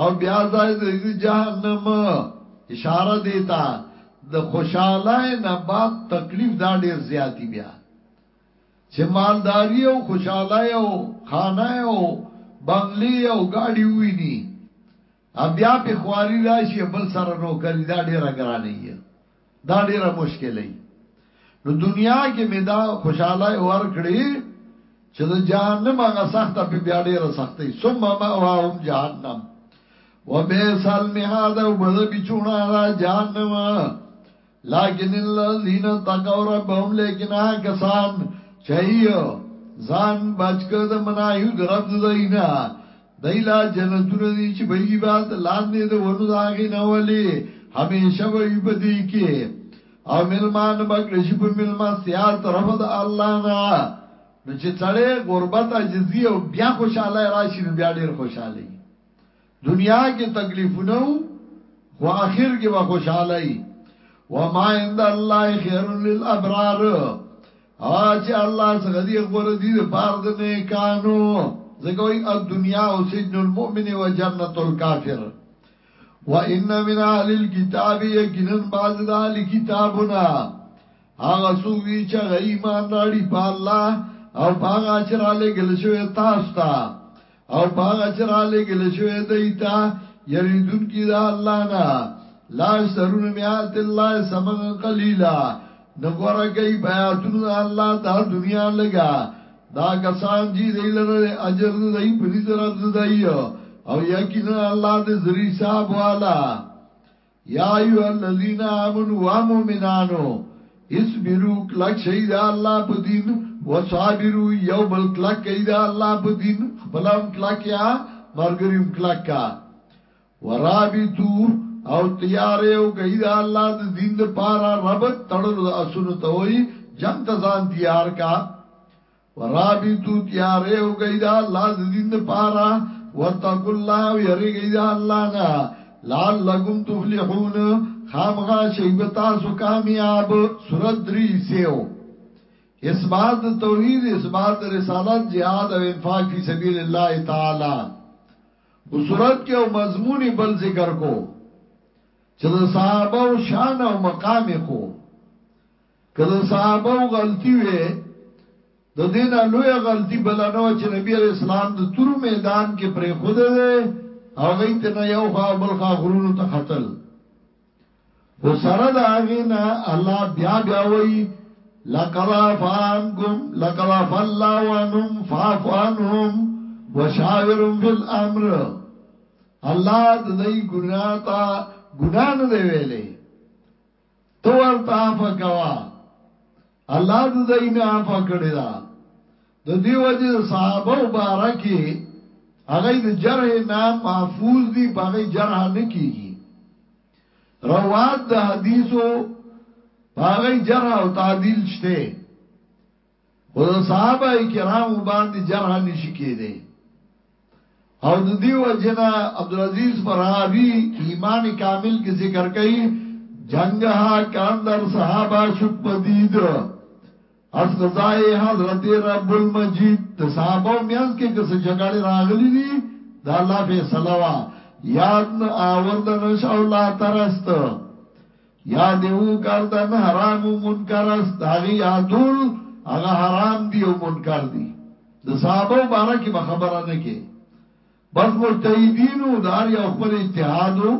او بیا ځای د جهنم اشاره دیتا د خوشاله نه بعد تکلیف دا ډیر زیاتی بیا چې مالداری او خوشحالای او خانه او بنگلې او گاډي ویني بیا په خواري راشي بل سره نوکری دا ډیره ګرانه یې دا ډیره مشکلې نو دنیا کې مې دا خوشحالای ور کړی چې د جهنم هغه سخته په بیا ډیره سختې ثم ما واهم جهنم وبئس المهاد وبذبچونا جهنم لیکن الذین تقوا ربهم لیکن کسان چایو ځان بچ کړ د منایو درب دینا دایلا جنتونه دي چې به یې باد لاندې د ونو داغې نه ولي همیشه به یې پدې کې او ملمان بکړي چې په ملما سیا طرف د الله نه نو چې څړې غربت عجزي او بیا خوشاله راشي نو بیا ډیر خوشاله دنیا کې تکلیفونه وو خو اخر کې به خوشاله وي وما عند الله خير للابرار اچ الله څخه دی غوړه دی د پاره د نیکانو ځکه وي الدنيا او سجن المؤمن و جنت الكافر وان من اهل الكتاب یقینا بعض د اهل کتابنا هغه سو وی چې ایمان راړي په الله او په هغه چې را لګل شوی تاسو ته او په هغه چې را لېږل شوی دی ته یریدون کی دا الله نه لا شرون میات الله سمن قلیلا نګورا کوي بیاتون الله دا دنیا لګا دا کسان چې دی لره اجر دی په دې طرف دی او یقینا الله دې زری صاحب والا یا ایها الذین آمنوا مومنانو اصبروا کلک شئ د الله په دین وصابروا یو بل کلک کئ د الله په دین خپل هم کلک یا مرګری هم کلک کا ورابطو او تیار یو کئ د الله د دین لپاره ربط تړلو د اسونو ته وای جنگ ته ځان تیار کا ورابطو تیارې او گئی دا الله د دین لپاره وتقوا الله یریږي دا الله نه لعلکم تفلحون خامغا شیبتا سو کامیاب سورۃ دری سیو اثبات توحید اثبات رسالت جهاد او انفاق فی سبیل الله تعالی او سورۃ کې او مضمون بل ذکر کو چې د صحابه او شان او مقام کو که د صحابو غلطي وي د دې نه لویه غلطي بله نه وه چې نبي علیه السلام د تورو میدان کې پرېښودی دی او هغوی ترنه یو خوا او بل خوا غرونو ته ختل خو سره د هغې نه الله بیا بیا وایي لقد عفا عنکم لقد عفا الله عنهم فاعف عنهم وشاورهم فی الامر الله د دې ګناه ته ګناه نه دی ویلې ته ورته عفا کوا الله د دای نه عفا کړی دا د دی وجه صحابه مبارکي هغه د جرح نه محفوظ دي باغی جرح نه کیږي روات د حدیثو باغی جرح او تعدیل شته خو د صحابه کرامو باندې جرح نشي کېدی او د دې وجنا عبدالعزيز فرحابي ایمان کامل کې ذکر کوي جنگها کاندر صحابه شک پدید از قضای حضرت رب المجید د صحابه میانس کې کس جګړه راغلي دي دا الله فیصله وا یاد نه آوردن شاء الله ترست یاد یې وکړ د نه حرام او منکر است د هغې یادول هغه حرام دي او منکر دي د صحابه باره کې به خبره نه کې بس مجتهدینو د هر یو خپل اجتهادو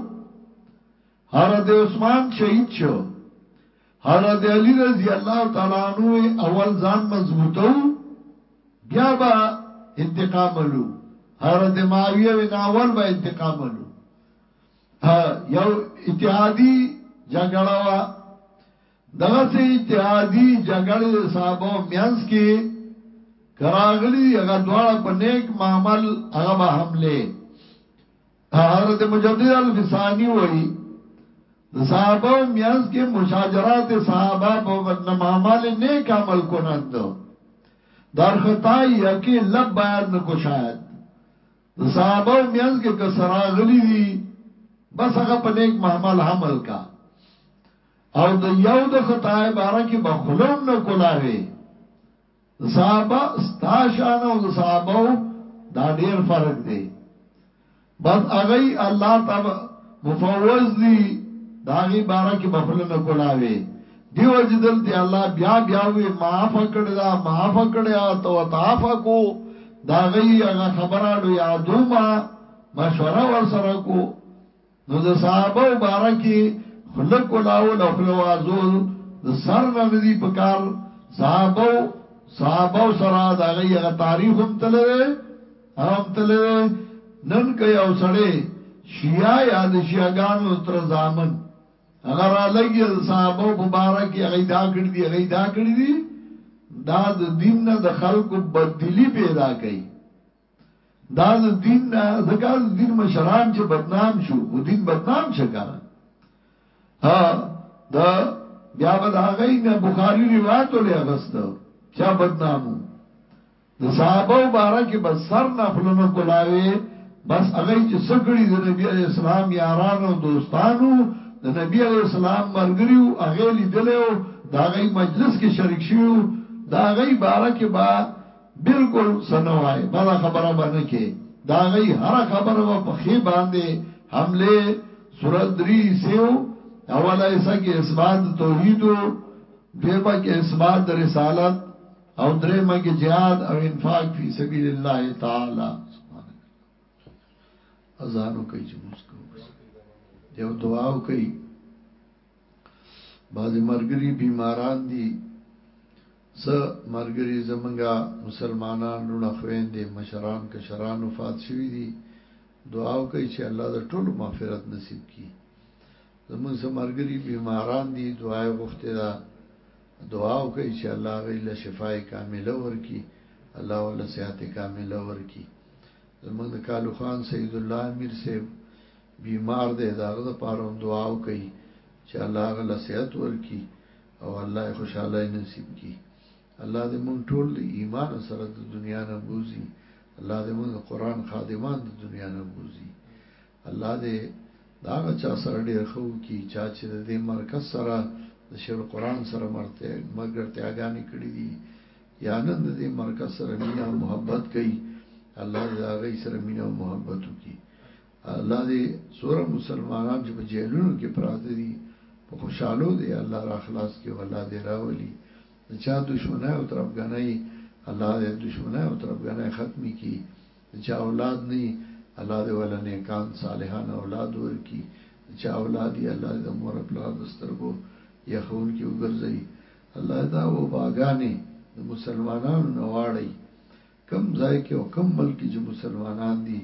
حضرت عثمان شهید شو حضرت علی رضی الله تعالی عنہ اول ځان مضبوطو بیا به انتقام لو حضرت معاویه وی ناول به انتقام لو یو اتحادی جګړه وا دغه سي اتحادی جګړې د صحابه میانس کې کراغلی هغه دواړه په نیک معامل هغه به حمله حضرت مجدد الفسانی وای صحابه میانس کې مشاجرات صحابه په معامل نیک عمل کونند در خطا یکی لب بیان نکو شاید د صحابو مینځ کې که څه راغلي دي بس هغه په نیک معمل حمل کا او د یو د خطا عباره کې به خلوم نه کولاوي صحابه ستا شان او د صحابو دا ډیر فرق دی بس هغه الله تب مفوض دی داغي بارا کې بخلنه کولاوي دیو جی دل تی الله بیا بیا وی معاف کړی دا معاف کړی تو تعاف کو دا غی هغه خبرالو یادو ما مشوره ور سره کو نو د صحابه مبارکی خلق لاو لو خلو ازو سر نه ندی پکار صحابه صحابه سره دا غی هغه تاریخ هم تل هم تل نن کای او سړی شیعه یا د شیعاګانو تر زامن هغه را لګیل صحابه په باره کې هغه دا کړی دی هغه دا کړی دی دا د دین نه د خلکو بدلی پیدا کړي دا د دین نه زکه د دین مشران چې بدنام شو خو دین بدنام شکره ها دا بیا به دا غي نه بخاری روایت ولې اغستو چا بدنامو د صحابو باره کې به سر نه خوله نه کولاوې بس هغه یې چې څه کړي د نبي علیه السلام یاران او دوستان وو د نبي علیه السلام ملګري وو هغه یې لیدلی وو د هغه یې مجلس کې شریک شوي وو د هغه یې باره کې به بلکل څه نه وایې بده خبره به نه کې د هغه یې هره خبره به په ښې باندې حمله سورت دری سیو اوله ایسا کې اثبات توحید و دویمه کې اثبات رسالت او درې مګي جهاد او انفاق فی سبیل الله تعالی سبحان الله اذانو کوي چې مسکو یو دعا وکي بعض مرګري بیماران دي س مرګري زمونږه مسلمانان لونه خويندې مشران کشران وفات شوي دي دعا وکي چې الله د ټولو مغفرت نصیب کړي زمونږ سمرګري بیماران دي دعای غوښته ده دعا وکړئ چې الله هغوی له شفاء کامله ورکړي، الله ورله صحت کامله ورکړي. زموږ د کالو خان سید الله امیر صاحب بیمار دی، د هغه لپاره هم دعا وکړئ چې الله هغه له صحت ورکړي او الله یې خوشحالۍ نصیب کړي. الله دې موږ ټول د ایمان سره د دنیا نه بوځي، الله دې موږ د قرآن خادمان د دنیا نه بوځي. الله دې د هغه چا سره ډېر ښه وکړي چا چې د دې مرکز سره د شیخ القرآن سره ملګرتیاګانې کړې دي یا نن د دې مرکز سره مینه او محبت کوي الله دې د هغوی سره مینه او محبت وکړي الله دې څوره مسلمانان چې په جیلونو کې پراته دي په خوشحالو دې الله را خلاص کړي او الله دې راولي د چا دشمنای او ترپګنۍ الله دې دشمنای او ترپګنۍ ختمې کړي چې اولاد نه الله دې ولا نیکان صالحان اولاد ورکی چې اولاد یې الله دې مور خپل دسترګو یخون کې وګرځي الله دا و باغانې د مسلمانانو نواړي کم ځای کې او کم ملک کې چې مسلمانان دي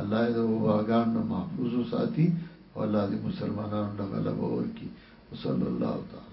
الله دې و باغان نه محفوظ ساتي او الله دې مسلمانانو نه غلبه ورکي وصلی الله تعالی